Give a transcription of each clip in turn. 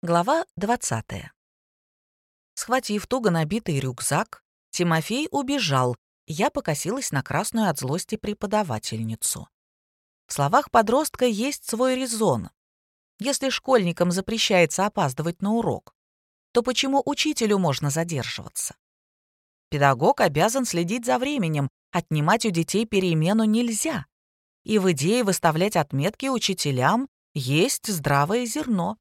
Глава 20. Схватив туго набитый рюкзак, Тимофей убежал. Я покосилась на красную от злости преподавательницу. В словах подростка есть свой резон. Если школьникам запрещается опаздывать на урок, то почему учителю можно задерживаться? Педагог обязан следить за временем, отнимать у детей перемену нельзя. И в идее выставлять отметки учителям есть здравое зерно.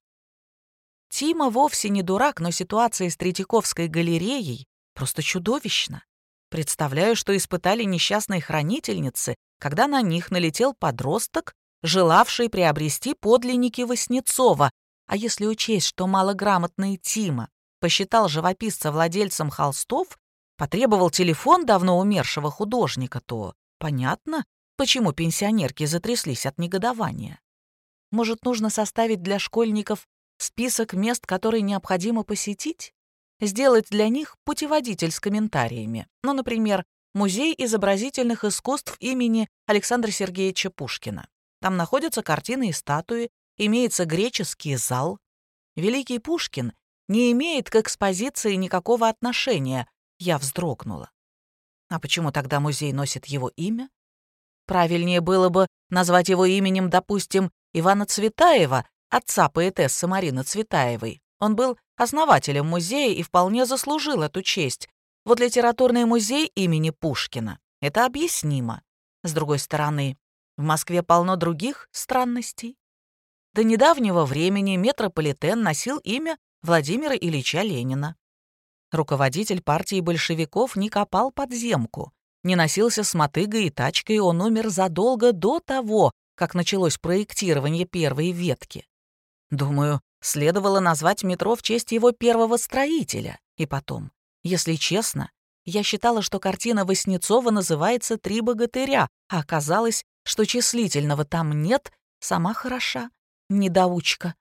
Тима вовсе не дурак, но ситуация с Третьяковской галереей просто чудовищна. Представляю, что испытали несчастные хранительницы, когда на них налетел подросток, желавший приобрести подлинники Васнецова. А если учесть, что малограмотный Тима посчитал живописца владельцем холстов, потребовал телефон давно умершего художника, то понятно, почему пенсионерки затряслись от негодования. Может, нужно составить для школьников список мест, которые необходимо посетить, сделать для них путеводитель с комментариями. Ну, например, Музей изобразительных искусств имени Александра Сергеевича Пушкина. Там находятся картины и статуи, имеется греческий зал. Великий Пушкин не имеет к экспозиции никакого отношения. Я вздрогнула. А почему тогда музей носит его имя? Правильнее было бы назвать его именем, допустим, Ивана Цветаева, отца поэтессы Марины Цветаевой. Он был основателем музея и вполне заслужил эту честь. Вот литературный музей имени Пушкина — это объяснимо. С другой стороны, в Москве полно других странностей. До недавнего времени метрополитен носил имя Владимира Ильича Ленина. Руководитель партии большевиков не копал подземку, не носился с мотыгой и тачкой, он умер задолго до того, как началось проектирование первой ветки. Думаю, следовало назвать метро в честь его первого строителя. И потом, если честно, я считала, что картина Васнецова называется «Три богатыря», а оказалось, что числительного там нет, сама хороша, недоучка.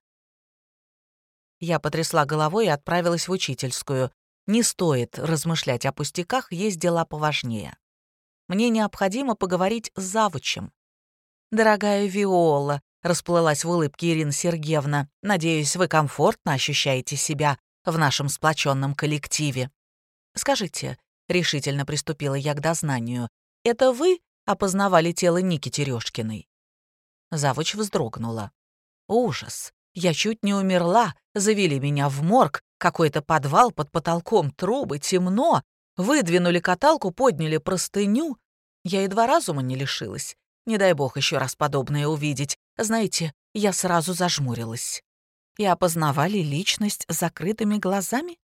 Я потрясла головой и отправилась в учительскую. Не стоит размышлять о пустяках, есть дела поважнее. Мне необходимо поговорить с завучем. «Дорогая Виола», — расплылась в улыбке Ирина Сергеевна, «надеюсь, вы комфортно ощущаете себя в нашем сплоченном коллективе». «Скажите», — решительно приступила я к дознанию, «это вы опознавали тело Ники Терешкиной?» Завуч вздрогнула. «Ужас! Я чуть не умерла, завели меня в морг, какой-то подвал под потолком, трубы, темно, выдвинули каталку, подняли простыню. Я едва разума не лишилась. Не дай бог еще раз подобное увидеть. Знаете, я сразу зажмурилась. И опознавали личность закрытыми глазами?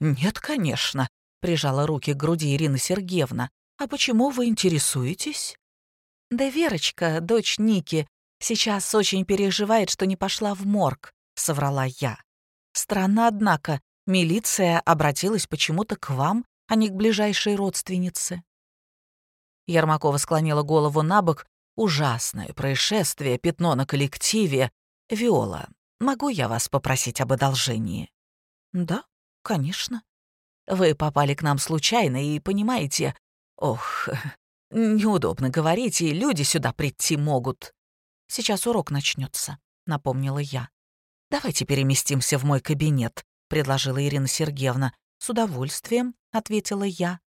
Нет, конечно, прижала руки к груди Ирина Сергеевна. А почему вы интересуетесь? Да Верочка, дочь Ники, сейчас очень переживает, что не пошла в морг, соврала я. Странно, однако, милиция обратилась почему-то к вам, а не к ближайшей родственнице. Ермакова склонила голову на бок Ужасное происшествие, пятно на коллективе. Виола, могу я вас попросить об одолжении? Да, конечно. Вы попали к нам случайно и понимаете... Ох, неудобно говорить, и люди сюда прийти могут. Сейчас урок начнется, напомнила я. Давайте переместимся в мой кабинет, предложила Ирина Сергеевна. С удовольствием, ответила я.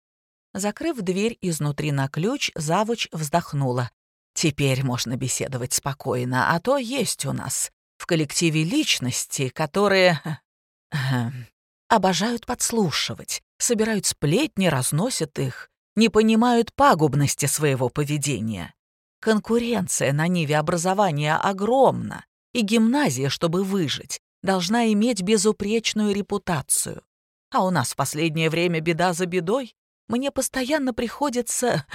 Закрыв дверь изнутри на ключ, завуч вздохнула. Теперь можно беседовать спокойно, а то есть у нас в коллективе личности, которые... обожают подслушивать, собирают сплетни, разносят их, не понимают пагубности своего поведения. Конкуренция на ниве образования огромна, и гимназия, чтобы выжить, должна иметь безупречную репутацию. А у нас в последнее время беда за бедой. Мне постоянно приходится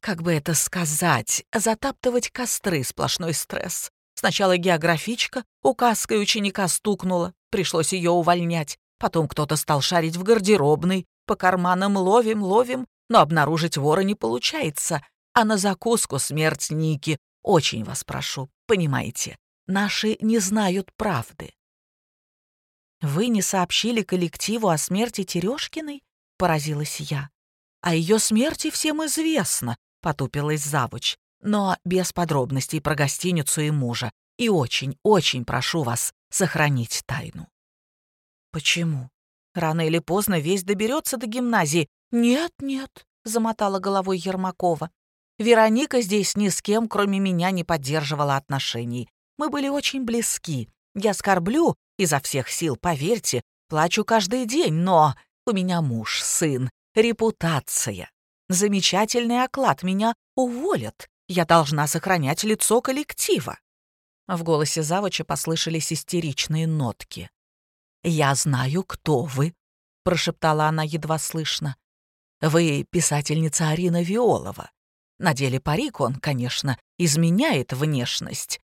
как бы это сказать, затаптывать костры, сплошной стресс. Сначала географичка указкой ученика стукнула, пришлось ее увольнять. Потом кто-то стал шарить в гардеробной, по карманам ловим, ловим, но обнаружить вора не получается. А на закуску смерть Ники. Очень вас прошу, понимаете, наши не знают правды. «Вы не сообщили коллективу о смерти Терешкиной?» — поразилась я. «О ее смерти всем известно. — потупилась завуч. «Но без подробностей про гостиницу и мужа. И очень, очень прошу вас сохранить тайну». Почему? Рано или поздно весь доберется до гимназии. Нет, нет, замотала головой Ермакова. Вероника здесь ни с кем, кроме меня, не поддерживала отношений. Мы были очень близки. Я скорблю изо всех сил, поверьте, плачу каждый день, но у меня муж, сын, репутация. Замечательный оклад, меня уволят. Я должна сохранять лицо коллектива. В голосе завуча послышались истеричные нотки. «Я знаю, кто вы», — прошептала она едва слышно. «Вы писательница Арина Виолова. На деле парик он, конечно, изменяет внешность.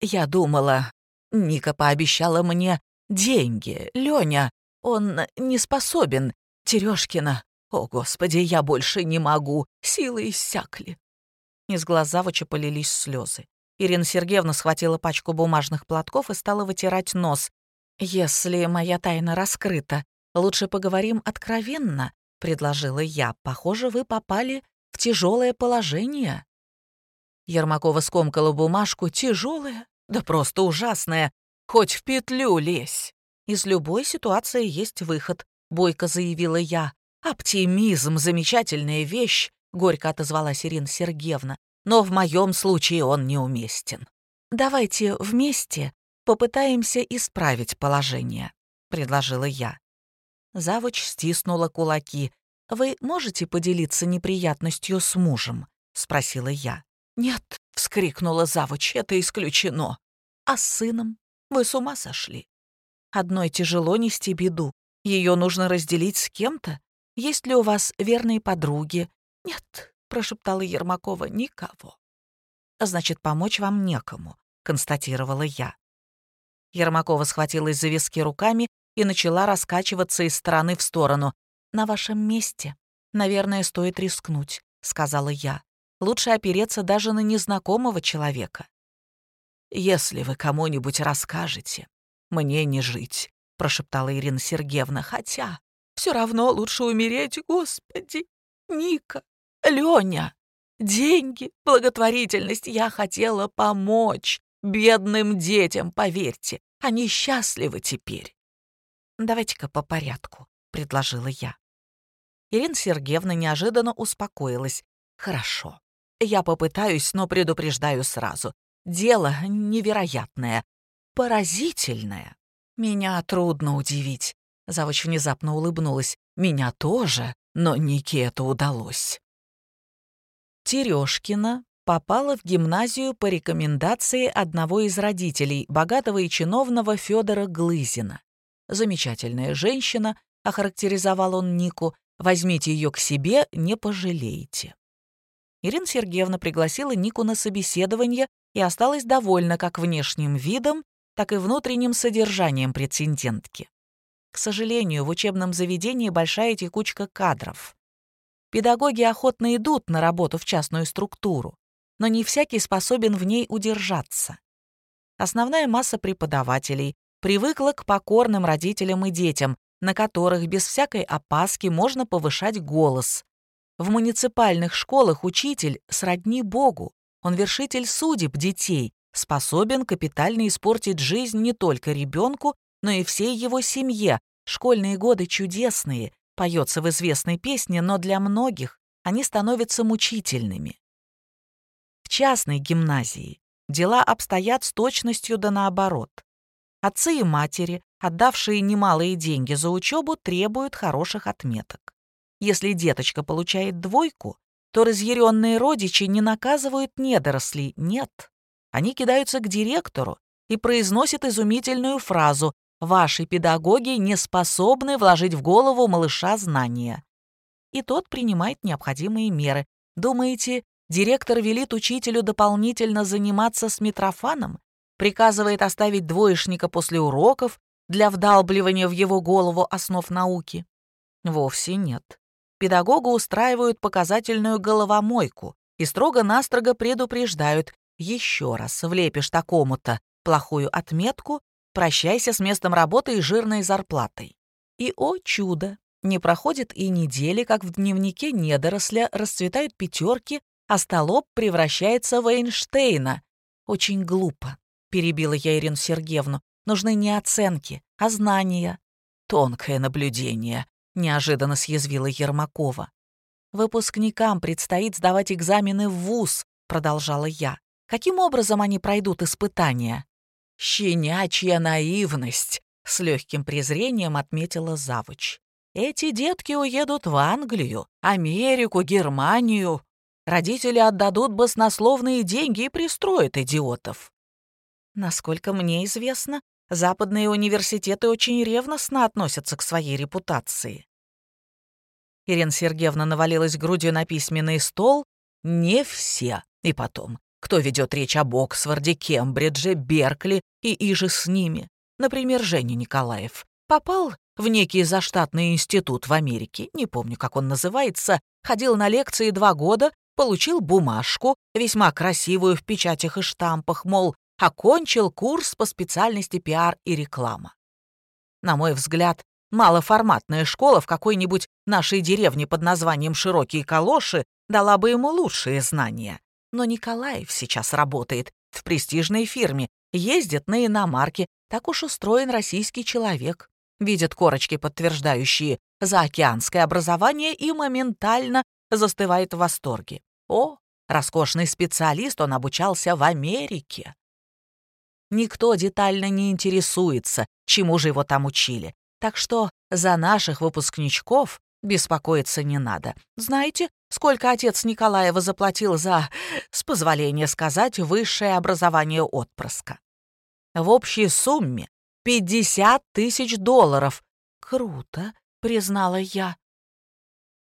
Я думала, Ника пообещала мне деньги. Лёня, он не способен. Терешкина, о, Господи, я больше не могу. Силы иссякли. Из глаз завуча полились слезы. Ирина Сергеевна схватила пачку бумажных платков и стала вытирать нос. «Если моя тайна раскрыта, лучше поговорим откровенно», — предложила я. «Похоже, вы попали в тяжелое положение». Ермакова скомкала бумажку. «Тяжелое? Да просто ужасное. Хоть в петлю лезь». «Из любой ситуации есть выход», — бойко заявила я. «Оптимизм — замечательная вещь», — горько отозвалась Ирина Сергеевна. «Но в моем случае он неуместен. Давайте вместе попытаемся исправить положение», — предложила я. Завуч стиснула кулаки. «Вы можете поделиться неприятностью с мужем?» — спросила я. «Нет», — вскрикнула завуч, — «это исключено». «А с сыном? Вы с ума сошли? Одной тяжело нести беду. Ее нужно разделить с кем-то. Есть ли у вас верные подруги?» «Нет», — прошептала Ермакова, — «никого». «Значит, помочь вам некому», — констатировала я. Ермакова схватилась за виски руками и начала раскачиваться из стороны в сторону. «На вашем месте, наверное, стоит рискнуть», — сказала я. «Лучше опереться даже на незнакомого человека». «Если вы кому-нибудь расскажете, мне не жить», — прошептала Ирина Сергеевна. «Хотя все равно лучше умереть, Господи! Ника, Леня, деньги, благотворительность. Я хотела помочь бедным детям, поверьте. Они счастливы теперь. «Давайте-ка по порядку», — предложила я. Ирина Сергеевна неожиданно успокоилась. «Хорошо. Я попытаюсь, но предупреждаю сразу. Дело невероятное, поразительное. Меня трудно удивить». Завуч внезапно улыбнулась. «Меня тоже, но Нике это удалось». Терешкина попала в гимназию по рекомендации одного из родителей, богатого и чиновного Федора Глызина. Замечательная женщина, охарактеризовал он Нику, возьмите ее к себе, не пожалеете. Ирина Сергеевна пригласила Нику на собеседование и осталась довольна как внешним видом, так и внутренним содержанием претендентки. К сожалению, в учебном заведении большая текучка кадров. Педагоги охотно идут на работу в частную структуру, но не всякий способен в ней удержаться. Основная масса преподавателей привыкла к покорным родителям и детям, на которых без всякой опаски можно повышать голос. В муниципальных школах учитель сродни Богу, он вершитель судеб детей, способен капитально испортить жизнь не только ребенку, но и всей его семье. Школьные годы чудесные, поется в известной песне, но для многих они становятся мучительными. В частной гимназии дела обстоят с точностью да наоборот. Отцы и матери, отдавшие немалые деньги за учебу, требуют хороших отметок. Если деточка получает двойку, то разъяренные родичи не наказывают недорослей, нет. Они кидаются к директору и произносят изумительную фразу «Ваши педагоги не способны вложить в голову малыша знания». И тот принимает необходимые меры. Думаете, директор велит учителю дополнительно заниматься с Митрофаном? приказывает оставить двоечника после уроков для вдалбливания в его голову основ науки? Вовсе нет. Педагогу устраивают показательную головомойку и строго-настрого предупреждают, еще раз влепишь такому-то плохую отметку, прощайся с местом работы и жирной зарплатой. И, о чудо, не проходит и недели, как в дневнике недоросля расцветают пятерки, а столоп превращается в Эйнштейна. Очень глупо перебила я Ирину Сергеевну. «Нужны не оценки, а знания. Тонкое наблюдение, неожиданно съязвила Ермакова. Выпускникам предстоит сдавать экзамены в ВУЗ, продолжала я. Каким образом они пройдут испытания? Щенячья наивность, с легким презрением отметила завуч. Эти детки уедут в Англию, Америку, Германию. Родители отдадут баснословные деньги и пристроят идиотов. Насколько мне известно, западные университеты очень ревностно относятся к своей репутации. Ирина Сергеевна навалилась грудью на письменный стол. Не все. И потом, кто ведет речь об Оксфорде, Кембридже, Беркли и иже с ними? Например, Женя Николаев. Попал в некий заштатный институт в Америке, не помню, как он называется, ходил на лекции два года, получил бумажку, весьма красивую в печатях и штампах, мол, окончил курс по специальности пиар и реклама. На мой взгляд, малоформатная школа в какой-нибудь нашей деревне под названием «Широкие калоши» дала бы ему лучшие знания. Но Николаев сейчас работает в престижной фирме, ездит на иномарке, так уж устроен российский человек. Видит корочки, подтверждающие заокеанское образование, и моментально застывает в восторге. О, роскошный специалист, он обучался в Америке. Никто детально не интересуется, чему же его там учили. Так что за наших выпускничков беспокоиться не надо. Знаете, сколько отец Николаева заплатил за, с позволения сказать, высшее образование отпрыска? В общей сумме 50 тысяч долларов. Круто, признала я.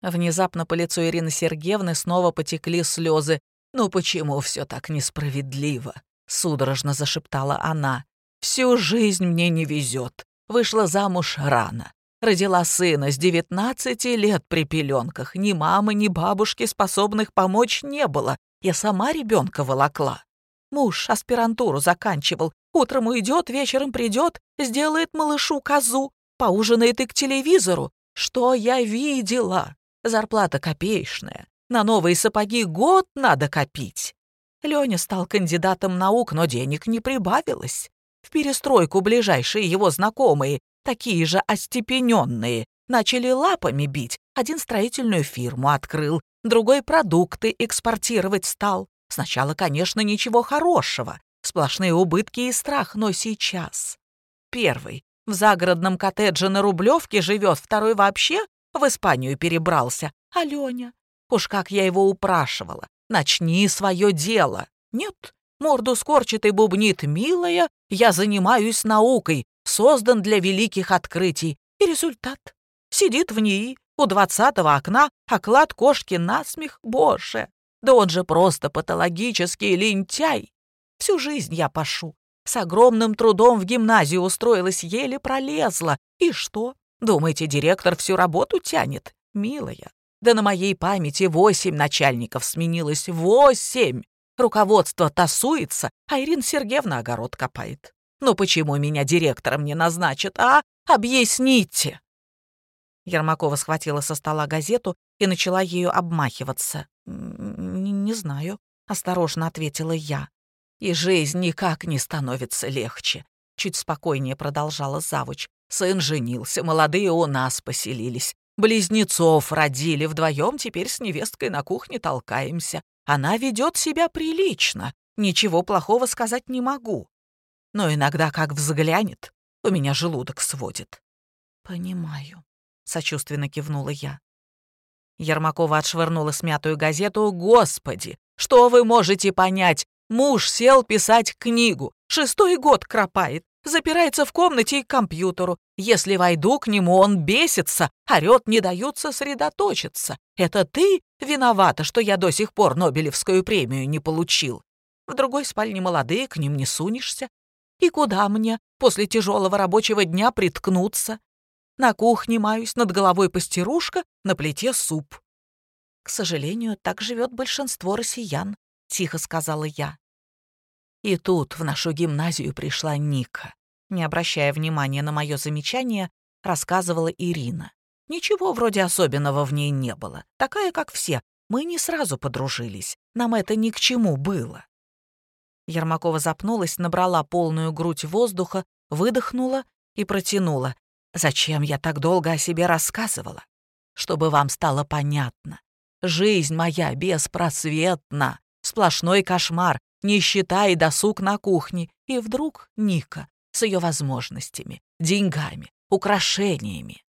Внезапно по лицу Ирины Сергеевны снова потекли слезы. «Ну почему все так несправедливо?» — судорожно зашептала она. «Всю жизнь мне не везет. Вышла замуж рано. Родила сына с 19 лет при пеленках. Ни мамы, ни бабушки, способных помочь, не было. Я сама ребенка волокла. Муж аспирантуру заканчивал. Утром уйдет, вечером придет, сделает малышу козу, поужинает и к телевизору. Что я видела? Зарплата копеечная. На новые сапоги год надо копить. Леня стал кандидатом наук, но денег не прибавилось. В перестройку ближайшие его знакомые, такие же остепененные, начали лапами бить. Один строительную фирму открыл, другой продукты экспортировать стал. Сначала, конечно, ничего хорошего, сплошные убытки и страх, но сейчас. Первый в загородном коттедже на Рублевке живет, второй вообще в Испанию перебрался. А Леня? Уж как я его упрашивала. Начни свое дело. Нет, морду скорчит и бубнит. Милая, я занимаюсь наукой, создан для великих открытий. И результат. Сидит в ней у двадцатого окна, оклад кошки насмех, боже. Да он же просто патологический лентяй. Всю жизнь я пашу. С огромным трудом в гимназию устроилась, еле пролезла. И что? Думаете, директор всю работу тянет? Милая, да на моей памяти восемь начальников сменилось. Восемь! Руководство тасуется, а Ирина Сергеевна огород копает. Ну почему меня директором не назначат, а? Объясните!» Ермакова схватила со стола газету и начала ею обмахиваться. «Не, знаю», — осторожно ответила я. «И жизнь никак не становится легче», — чуть спокойнее продолжала завуч. «Сын женился, молодые у нас поселились. Близнецов родили вдвоем, теперь с невесткой на кухне толкаемся. Она ведет себя прилично, ничего плохого сказать не могу. Но иногда как взглянет, у меня желудок сводит». «Понимаю», — сочувственно кивнула я. Ермакова отшвырнула смятую газету. «Господи, что вы можете понять? Муж сел писать книгу. Шестой год кропает. Запирается в комнате и к компьютеру. Если войду к нему, он бесится, орёт, не дают сосредоточиться. Это ты виновата, что я до сих пор Нобелевскую премию не получил. В другой спальне молодые, к ним не сунешься. И куда мне после тяжелого рабочего дня приткнуться? На кухне маюсь, над головой пастерушка, на плите суп. К сожалению, так живет большинство россиян, тихо сказала я. И тут в нашу гимназию пришла Ника. Не обращая внимания на мое замечание, рассказывала Ирина. Ничего вроде особенного в ней не было. Такая, как все. Мы не сразу подружились. Нам это ни к чему было. Ермакова запнулась, набрала полную грудь воздуха, выдохнула и протянула. Зачем я так долго о себе рассказывала? Чтобы вам стало понятно. Жизнь моя беспросветна, сплошной кошмар, нищета и досуг на кухне. И вдруг Ника с ее возможностями, деньгами, украшениями.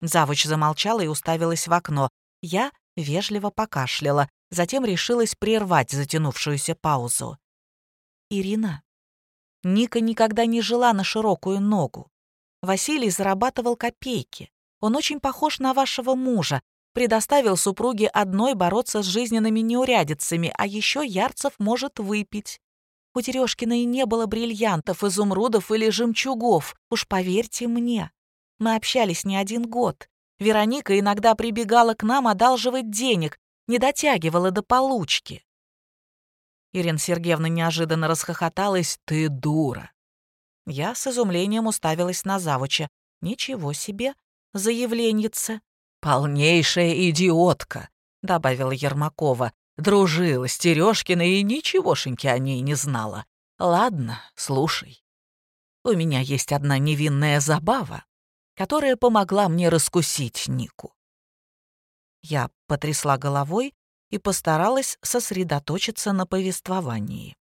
Завуч замолчала и уставилась в окно. Я вежливо покашляла, затем решилась прервать затянувшуюся паузу. «Ирина, Ника никогда не жила на широкую ногу. Василий зарабатывал копейки. Он очень похож на вашего мужа, предоставил супруге одной бороться с жизненными неурядицами, а еще Ярцев может выпить. У Терешкиной не было бриллиантов, изумрудов или жемчугов, уж поверьте мне. Мы общались не один год. Вероника иногда прибегала к нам одалживать денег, не дотягивала до получки. Ирина Сергеевна неожиданно расхохоталась. «Ты дура!» Я с изумлением уставилась на завуча. «Ничего себе! Заявленница!» «Полнейшая идиотка!» — добавила Ермакова. Дружила с Терешкиной и ничегошеньки о ней не знала. «Ладно, слушай. У меня есть одна невинная забава, которая помогла мне раскусить Нику». Я потрясла головой и постаралась сосредоточиться на повествовании.